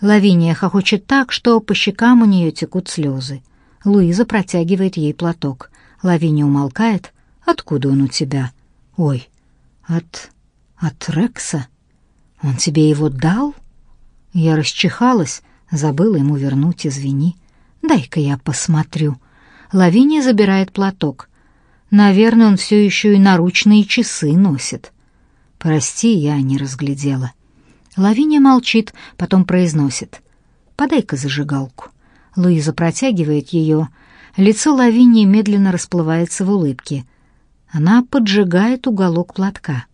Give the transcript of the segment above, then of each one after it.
Лавиния хохочет так, что по щекам у нее текут слезы. Луиза протягивает ей платок. Лавиния умолкает. «Откуда он у тебя?» «Ой, от... от Рекса? Он тебе его дал?» Я расчихалась, забыла ему вернуть, извини. «Дай-ка я посмотрю». Лавиния забирает платок. Наверное, он все еще и наручные часы носит. Прости, я не разглядела. Лавиния молчит, потом произносит. «Подай-ка зажигалку». Луиза протягивает ее. Лицо Лавинии медленно расплывается в улыбке. Она поджигает уголок платка.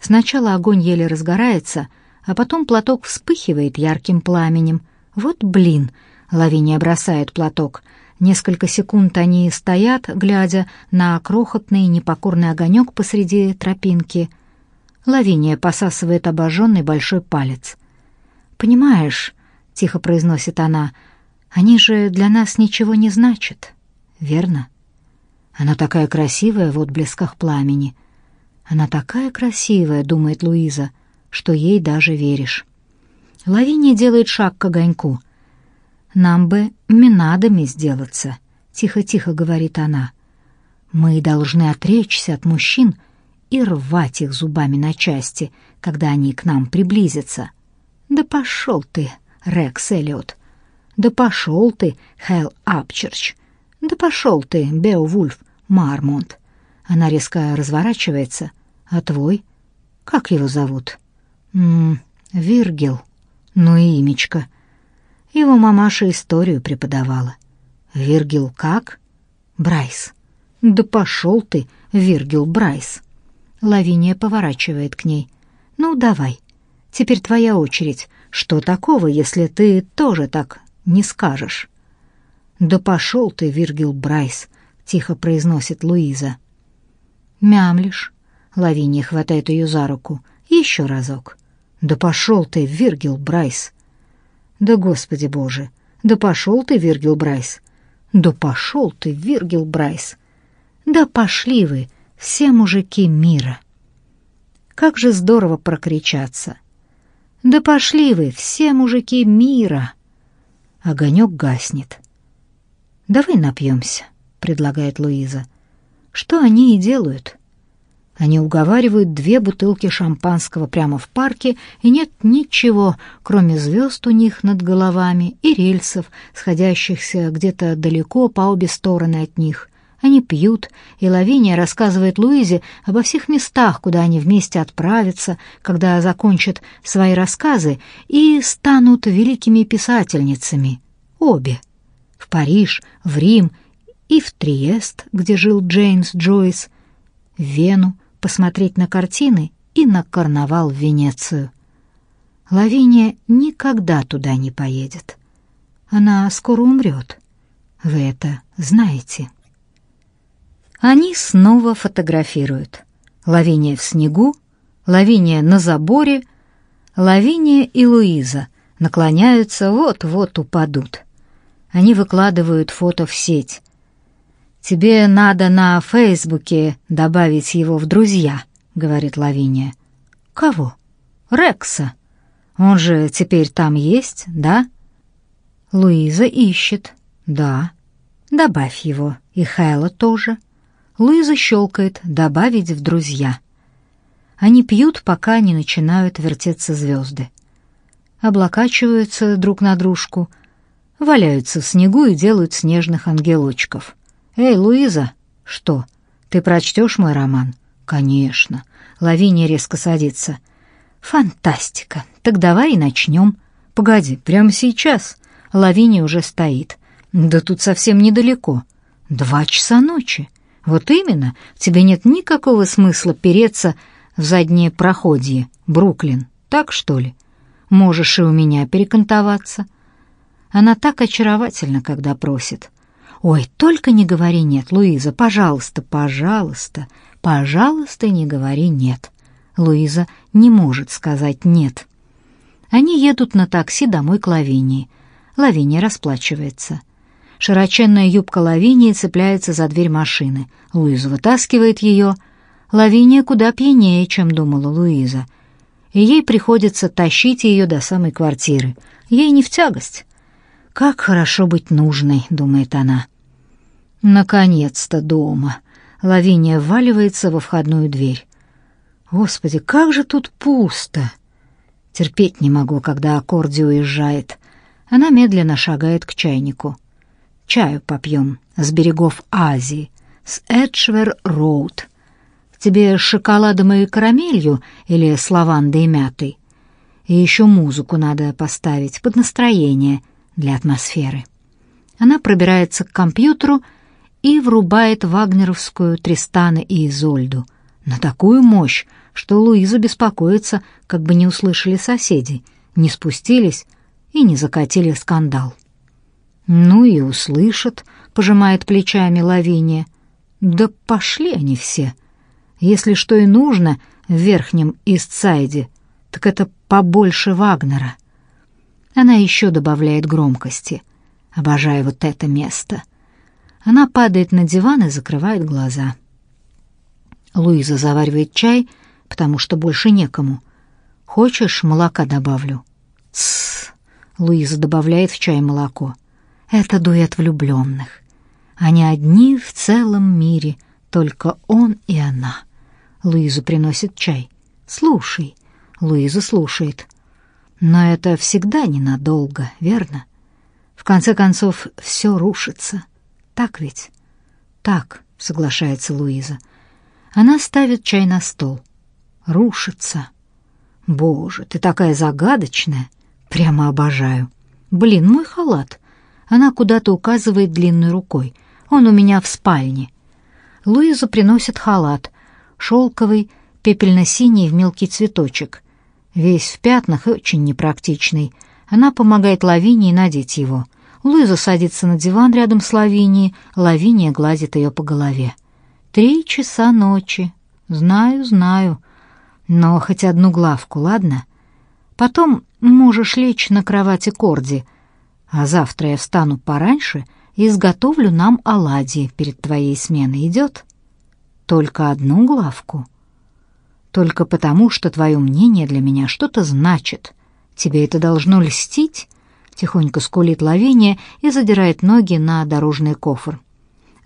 Сначала огонь еле разгорается, а потом платок вспыхивает ярким пламенем. «Вот блин!» — Лавиния бросает платок. Несколько секунд они стоят, глядя на крохотный непокорный огонек посреди тропинки. Лавиния посасывает обожженный большой палец. «Понимаешь», — тихо произносит она, — «они же для нас ничего не значат, верно?» Она такая красивая в отблесках пламени. Она такая красивая, думает Луиза, что ей даже веришь. Лавиния делает шаг к огоньку — нам бы минадами сделаться, тихо-тихо говорит она. Мы должны отречься от мужчин и рвать их зубами на части, когда они к нам приблизятся. Да пошел ты, Рекс Эллиот. Да пошел ты, Хэл Апчерч. Да пошел ты, Беовульф Мармонт. Она резко разворачивается. А твой? Как его зовут? М -м, Виргил. Ну и имечко. Его мамаша историю преподавала. Виргил как? Брайс. Да пошел ты, Виргил Брайс. Лавиния поворачивает к ней. Ну, давай. Теперь твоя очередь. Что такого, если ты тоже так не скажешь? Да пошел ты, Виргил Брайс, тихо произносит Луиза. Мямлишь. Лавиния хватает ее за руку. Еще разок. Да пошел ты, Виргил Брайс. Да, Господи Боже! Да пошел ты, Виргил Брайс! Да пошел ты, Виргил Брайс! Да пошли вы, все мужики мира! Как же здорово прокричаться! Да пошли вы, все мужики мира! Огонек гаснет. «Давай напьемся», — предлагает Луиза. «Что они и делают?» Они уговаривают две бутылки шампанского прямо в парке, и нет ничего, кроме звезд у них над головами и рельсов, сходящихся где-то далеко по обе стороны от них. Они пьют, и Лавиния рассказывает Луизе обо всех местах, куда они вместе отправятся, когда закончат свои рассказы и станут великими писательницами. Обе. В Париж, в Рим и в Триест, где жил Джеймс Джойс, в Вену, посмотреть на картины и на карнавал в Венецию. Лавиния никогда туда не поедет. Она скоро умрет. Вы это знаете. Они снова фотографируют. Лавиния в снегу, Лавиния на заборе, Лавиния и Луиза наклоняются, вот-вот упадут. Они выкладывают фото в сеть. «Тебе надо на Фейсбуке добавить его в друзья», — говорит Лавиния. «Кого?» «Рекса. Он же теперь там есть, да?» Луиза ищет. «Да». «Добавь его. И Хайла тоже». Луиза щелкает «добавить в друзья». Они пьют, пока не начинают вертеться звезды. Облокачиваются друг на дружку, валяются в снегу и делают снежных ангелочков. «Эй, Луиза!» «Что, ты прочтешь мой роман?» «Конечно». Лавиния резко садится. «Фантастика! Так давай и начнем». «Погоди, прямо сейчас». Лавиния уже стоит. «Да тут совсем недалеко. Два часа ночи. Вот именно, тебе нет никакого смысла переться в заднее проходье, Бруклин. Так, что ли? Можешь и у меня перекантоваться». Она так очаровательна, когда просит. «Ой, только не говори «нет», Луиза, пожалуйста, пожалуйста, пожалуйста, не говори «нет». Луиза не может сказать «нет». Они едут на такси домой к Лавинии. Лавиния расплачивается. Широченная юбка Лавинии цепляется за дверь машины. Луиза вытаскивает ее. Лавиния куда пьянее, чем думала Луиза. и ей приходится тащить ее до самой квартиры. Ей не в тягость. «Как хорошо быть нужной», — думает она. «Наконец-то дома». Лавиния вваливается во входную дверь. «Господи, как же тут пусто!» Терпеть не могу, когда Аккорди уезжает. Она медленно шагает к чайнику. «Чаю попьем с берегов Азии, с Эдшвер-Роуд. Тебе с шоколадом и карамелью или с лавандой и мятой? И еще музыку надо поставить под настроение для атмосферы». Она пробирается к компьютеру и врубает вагнеровскую Тристана и Изольду на такую мощь, что Луиза беспокоится, как бы не услышали соседи, не спустились и не закатили скандал. «Ну и услышат», — пожимает плечами Лавиния. «Да пошли они все. Если что и нужно в верхнем Истсайде, так это побольше Вагнера». Она еще добавляет громкости. «Обожаю вот это место». Она падает на диван и закрывает глаза. Луиза заваривает чай, потому что больше некому. «Хочешь, молока добавлю?» «Тссс!» — Луиза добавляет в чай молоко. «Это дуэт влюбленных. Они одни в целом мире, только он и она». Луиза приносит чай. «Слушай». Луиза слушает. «Но это всегда ненадолго, верно? В конце концов, все рушится. Так ведь?» «Так», — соглашается Луиза. Она ставит чай на стол. Рушится. Боже, ты такая загадочная. Прямо обожаю. Блин, мой халат. Она куда-то указывает длинной рукой. Он у меня в спальне. Луизу приносит халат. Шелковый, пепельно-синий в мелкий цветочек. Весь в пятнах и очень непрактичный. Она помогает Лавинии надеть его. Луиза садится на диван рядом с Лавинией. Лавиния гладит ее по голове. Три часа ночи. Знаю, знаю. Но хоть одну главку, ладно? Потом можешь лечь на кровати Корди, а завтра я встану пораньше и изготовлю нам оладьи перед твоей сменой. Идет? Только одну главку. Только потому, что твое мнение для меня что-то значит. Тебе это должно льстить?» Тихонько скулит Лавиния и задирает ноги на дорожный кофр.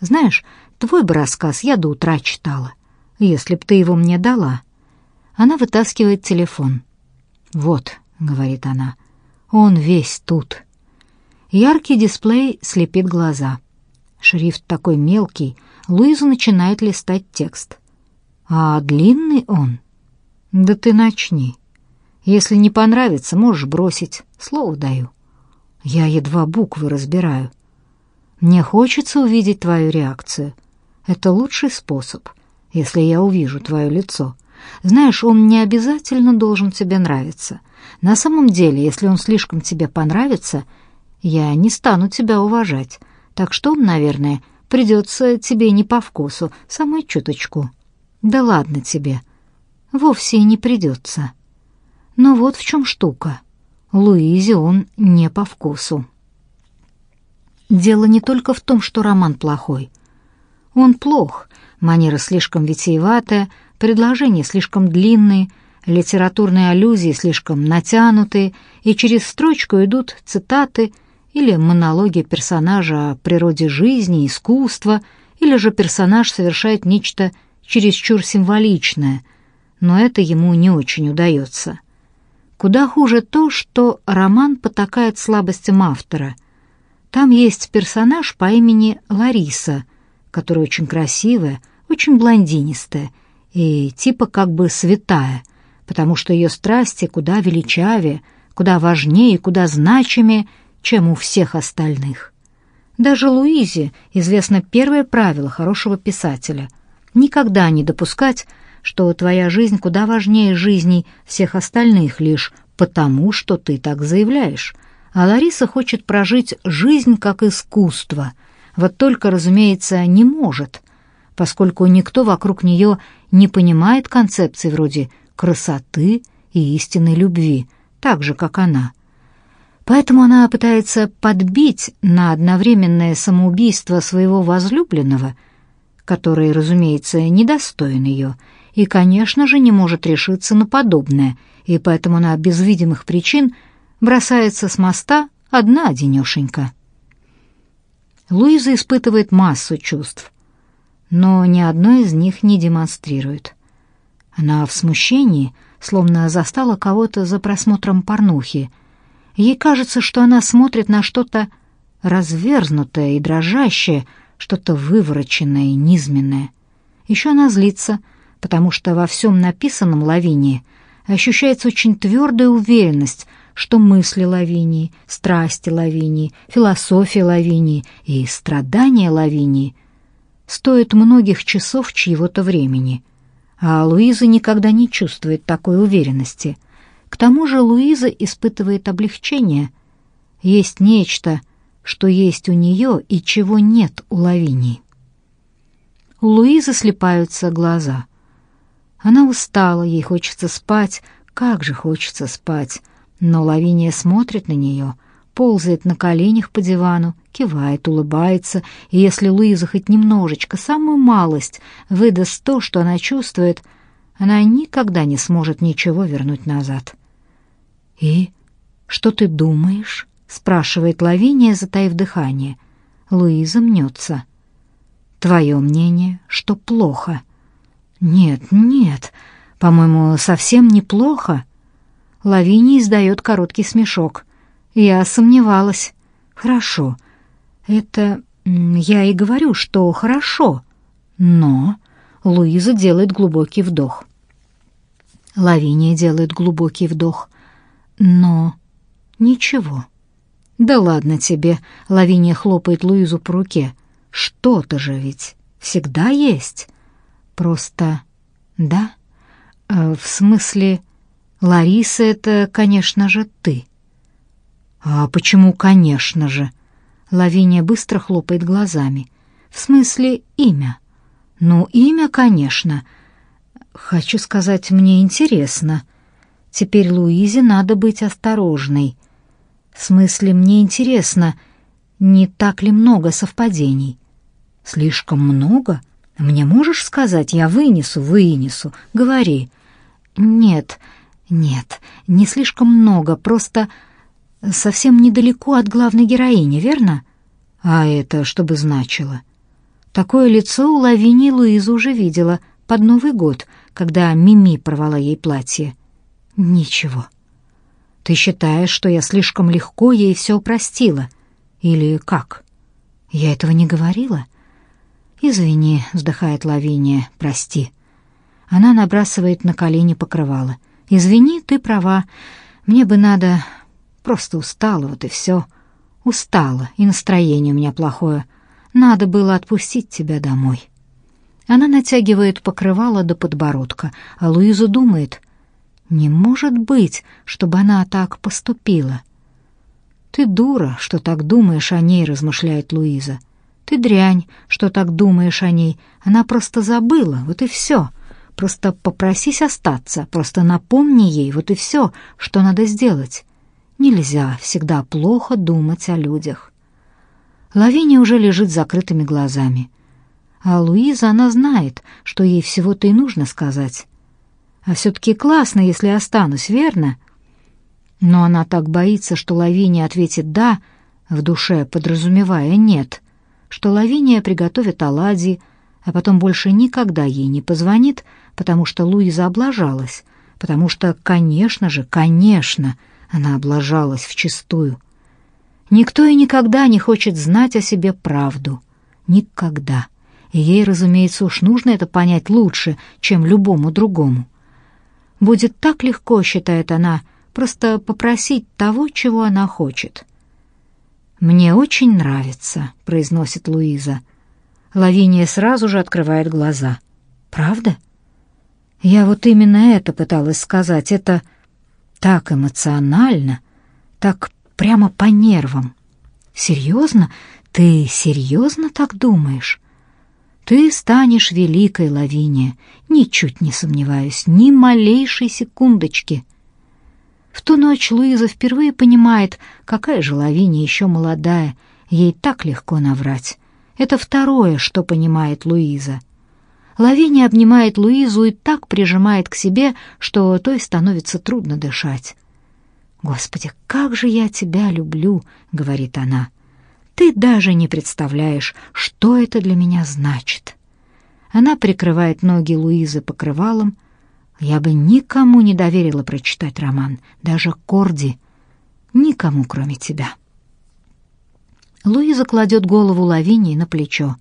«Знаешь, Твой бы рассказ я до утра читала, если б ты его мне дала. Она вытаскивает телефон. Вот, говорит она. Он весь тут. Яркий дисплей слепит глаза. Шрифт такой мелкий, Луиза начинает листать текст. А длинный он? Да ты начни. Если не понравится, можешь бросить. Слово даю. Я едва буквы разбираю. Мне хочется увидеть твою реакцию. Это лучший способ, если я увижу твое лицо. Знаешь, он не обязательно должен тебе нравиться. На самом деле, если он слишком тебе понравится, я не стану тебя уважать. Так что наверное, придется тебе не по вкусу, самой чуточку. Да ладно тебе. Вовсе и не придется. Но вот в чем штука. Луизе он не по вкусу. Дело не только в том, что роман плохой — он плох, манера слишком витиеватая, предложения слишком длинные, литературные аллюзии слишком натянутые, и через строчку идут цитаты или монологи персонажа о природе жизни, искусства, или же персонаж совершает нечто чересчур символичное, но это ему не очень удается. Куда хуже то, что роман потакает слабостям автора. Там есть персонаж по имени Лариса — которая очень красивая, очень блондинистая и типа как бы святая, потому что ее страсти куда величавее, куда важнее и куда значимее, чем у всех остальных. Даже Луизе известно первое правило хорошего писателя — никогда не допускать, что твоя жизнь куда важнее жизней всех остальных лишь потому, что ты так заявляешь. А Лариса хочет прожить жизнь как искусство — вот только, разумеется, не может, поскольку никто вокруг нее не понимает концепции вроде красоты и истинной любви, так же, как она. Поэтому она пытается подбить на одновременное самоубийство своего возлюбленного, который, разумеется, недостоин ее, и, конечно же, не может решиться на подобное, и поэтому она без видимых причин бросается с моста одна-одинешенька. Луиза испытывает массу чувств, но ни одно из них не демонстрирует. Она в смущении, словно застала кого-то за просмотром порнухи. Ей кажется, что она смотрит на что-то разверзнутое и дрожащее, что-то вывороченное и низменное. Еще она злится, потому что во всем написанном Лавинии ощущается очень твердая уверенность, что мысли Лавинии, страсти Лавинии, философия Лавинии и страдания Лавинии стоят многих часов чьего-то времени. А Луиза никогда не чувствует такой уверенности. К тому же Луиза испытывает облегчение. Есть нечто, что есть у нее и чего нет у Лавинии. У Луизы слепаются глаза. Она устала, ей хочется спать, как же хочется спать. Но Лавиния смотрит на нее, ползает на коленях по дивану, кивает, улыбается, и если Луиза хоть немножечко, самую малость, выдаст то, что она чувствует, она никогда не сможет ничего вернуть назад. «И что ты думаешь?» — спрашивает Лавиния, затаив дыхание. Луиза мнется. «Твое мнение, что плохо?» «Нет, нет, по-моему, совсем неплохо». Лавиния издает короткий смешок. Я сомневалась. Хорошо. Это я и говорю, что хорошо. Но Луиза делает глубокий вдох. Лавиния делает глубокий вдох. Но ничего. Да ладно тебе, Лавиния хлопает Луизу по руке. Что-то же ведь всегда есть. Просто да. Э, в смысле, Лариса — это, конечно же, ты». «А почему «конечно же»?» Лавиния быстро хлопает глазами. «В смысле имя?» «Ну, имя, конечно. Хочу сказать, мне интересно. Теперь Луизе надо быть осторожной. В смысле, мне интересно, не так ли много совпадений?» «Слишком много? Мне можешь сказать? Я вынесу, вынесу. Говори». «Нет, нет, не слишком много, просто совсем недалеко от главной героини, верно? А это что бы значило? Такое лицо у Лавинии Луиза уже видела под Новый год, когда Мими порвала ей платье. Ничего. Ты считаешь, что я слишком легко ей все простила? Или как? Я этого не говорила? Извини, вздыхает Лавиния, прости. Она набрасывает на колени покрывало. Извини, ты права. Мне бы надо... Просто устала, вот и все. Устала, и настроение у меня плохое. Надо было отпустить тебя домой. Она натягивает покрывало до подбородка, а Луиза думает, не может быть, чтобы она так поступила. Ты дура, что так думаешь о ней, размышляет Луиза. Ты дрянь, что так думаешь о ней. Она просто забыла, вот и все. Просто попросись остаться, просто напомни ей, вот и все, что надо сделать. Нельзя всегда плохо думать о людях. Лавиния уже лежит с закрытыми глазами. А Луиза, она знает, что ей всего-то и нужно сказать. А все-таки классно, если останусь, верно? Но она так боится, что Лавиния ответит «да», в душе подразумевая «нет», что Лавиния приготовит оладьи, а потом больше никогда ей не позвонит, потому что Луиза облажалась, потому что, конечно же, конечно, она облажалась вчистую. Никто и никогда не хочет знать о себе правду. Никогда. И ей, разумеется, уж нужно это понять лучше, чем любому другому. Будет так легко, считает она, просто попросить того, чего она хочет. «Мне очень нравится», — произносит Луиза. Лавиния сразу же открывает глаза. «Правда?» «Я вот именно это пыталась сказать. Это так эмоционально, так прямо по нервам. Серьезно? Ты серьезно так думаешь?» Ты станешь великой, Лавиния, ничуть не сомневаюсь, ни малейшей секундочки. В ту ночь Луиза впервые понимает, какая же Лавиния еще молодая, ей так легко наврать. Это второе, что понимает Луиза. Лавиния обнимает Луизу и так прижимает к себе, что той становится трудно дышать. «Господи, как же я тебя люблю!» — говорит она. «Ты даже не представляешь, что это для меня значит». Она прикрывает ноги Луизы покрывалом. Я бы никому не доверила прочитать роман, даже Корди. Никому, кроме тебя. Луиза кладет голову Лавинии на плечо.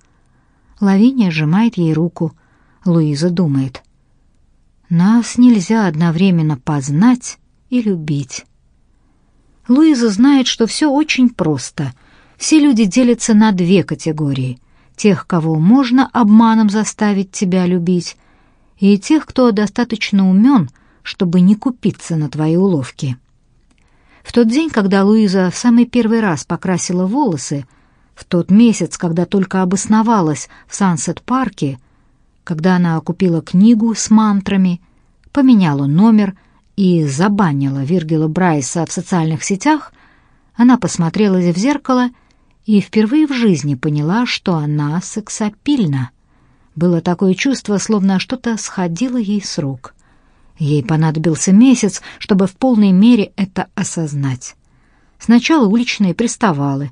Лавиния сжимает ей руку. Луиза думает. «Нас нельзя одновременно познать и любить». Луиза знает, что все очень просто. Все люди делятся на две категории. Тех, кого можно обманом заставить тебя любить, и тех, кто достаточно умен, чтобы не купиться на твои уловки. В тот день, когда Луиза в самый первый раз покрасила волосы, в тот месяц, когда только обосновалась в Сансет-парке, когда она купила книгу с мантрами, поменяла номер и забанила Виргила Брайса в социальных сетях, она посмотрелась в зеркало и впервые в жизни поняла, что она сексапильна. Было такое чувство, словно что-то сходило ей с рук. Ей понадобился месяц, чтобы в полной мере это осознать. Сначала уличные приставалы,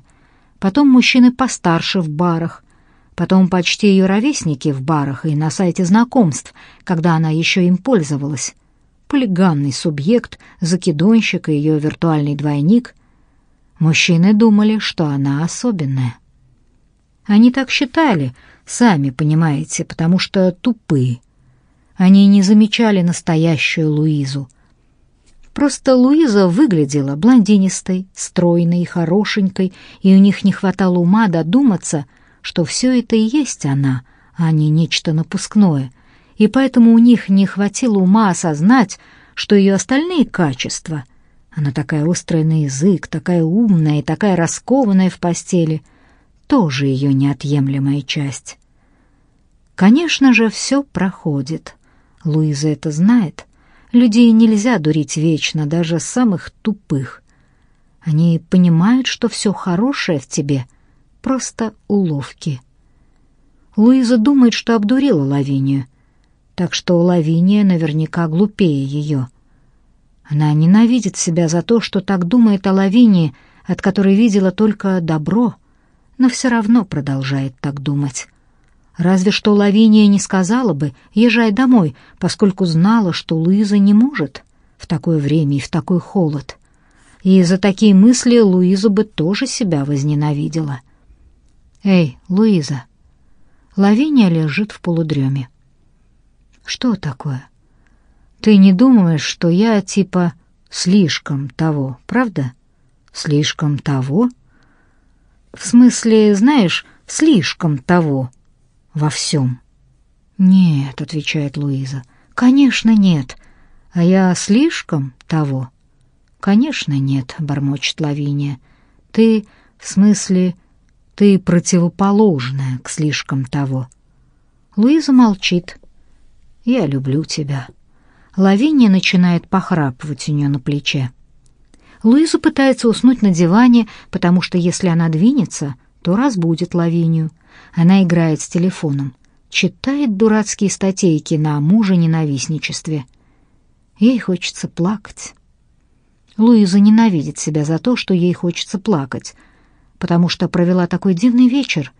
потом мужчины постарше в барах, потом почти ее ровесники в барах и на сайте знакомств, когда она еще им пользовалась полигамный субъект, закидонщик и ее виртуальный двойник. Мужчины думали, что она особенная. Они так считали, сами понимаете, потому что тупые. Они не замечали настоящую Луизу. Просто Луиза выглядела блондинистой, стройной и хорошенькой, и у них не хватало ума додуматься, что все это и есть она, а не нечто напускное — и поэтому у них не хватило ума осознать, что ее остальные качества — она такая острая на язык, такая умная и такая раскованная в постели — тоже ее неотъемлемая часть. Конечно же, все проходит. Луиза это знает. Людей нельзя дурить вечно, даже самых тупых. Они понимают, что все хорошее в тебе — просто уловки. Луиза думает, что обдурила Лавинию, так что Лавиния наверняка глупее ее. Она ненавидит себя за то, что так думает о Лавинии, от которой видела только добро, но все равно продолжает так думать. Разве что Лавиния не сказала бы «езжай домой», поскольку знала, что Луиза не может в такое время и в такой холод. И за такие мысли Луиза бы тоже себя возненавидела. «Эй, Луиза!» Лавиния лежит в полудреме. Что такое? Ты не думаешь, что я типа слишком того, правда? Слишком того? В смысле, знаешь, слишком того во всем. Нет, отвечает Луиза. Конечно, нет. А я слишком того? Конечно, нет, бормочет Лавиния. Ты, в смысле, ты противоположная к слишком того. Луиза молчит. Я люблю тебя». Лавиния начинает похрапывать у нее на плече. Луиза пытается уснуть на диване, потому что если она двинется, то разбудит Лавинию. Она играет с телефоном, читает дурацкие статейки о мужененавистничестве. Ей хочется плакать. Луиза ненавидит себя за то, что ей хочется плакать, потому что провела такой дивный вечер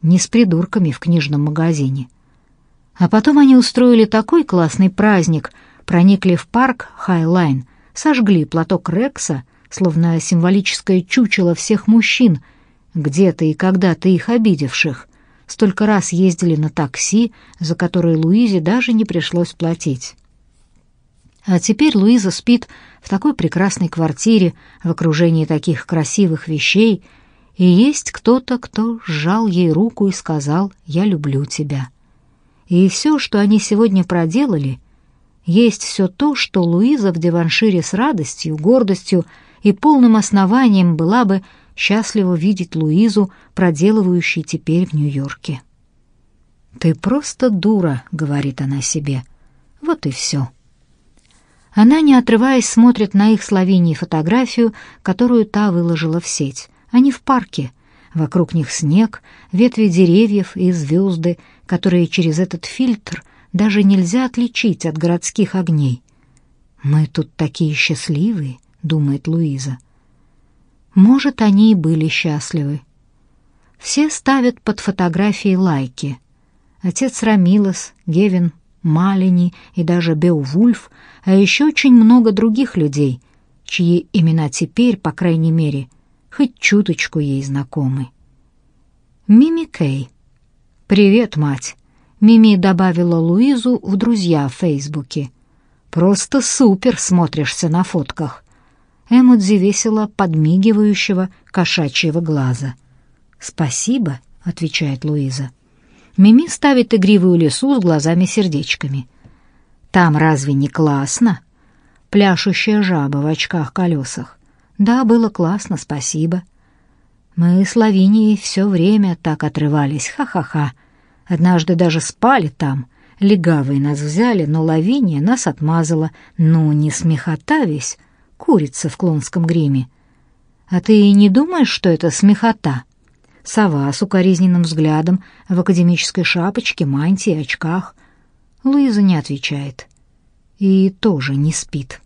не с придурками в книжном магазине, а потом они устроили такой классный праздник, проникли в парк Хайлайн, сожгли платок Рекса, словно символическое чучело всех мужчин, где-то и когда-то их обидевших. Столько раз ездили на такси, за которые Луизе даже не пришлось платить. А теперь Луиза спит в такой прекрасной квартире, в окружении таких красивых вещей, и есть кто-то, кто сжал ей руку и сказал «Я люблю тебя». И все, что они сегодня проделали, есть все то, что Луиза в Деваншире с радостью, гордостью и полным основанием была бы счастлива видеть Луизу, проделывающей теперь в Нью-Йорке. «Ты просто дура», — говорит она себе. Вот и все. Она, не отрываясь, смотрит на их Словении фотографию, которую та выложила в сеть. Они в парке. Вокруг них снег, ветви деревьев и звезды, которые через этот фильтр даже нельзя отличить от городских огней. «Мы тут такие счастливые», — думает Луиза. Может, они и были счастливы. Все ставят под фотографии лайки. Отец Рамилос, Гевин, Малини и даже Беовульф, а еще очень много других людей, чьи имена теперь, по крайней мере, хоть чуточку ей знакомы. Мими Кей. «Привет, мать!» Мими добавила Луизу в друзья в Фейсбуке. «Просто супер смотришься на фотках!» Эмодзи весело подмигивающего кошачьего глаза. «Спасибо», — отвечает Луиза. Мими ставит игривую лису с глазами-сердечками. «Там разве не классно?» Пляшущая жаба в очках-колесах. «Да, было классно, спасибо». Мы с Лавинией все время так отрывались, ха-ха-ха. Однажды даже спали там. Легавые нас взяли, но Лавиния нас отмазала. Ну, не смехота весь, курица в клонском гриме. А ты не думаешь, что это смехота? Сова с укоризненным взглядом в академической шапочке, мантии очках. Луиза не отвечает. И тоже не спит.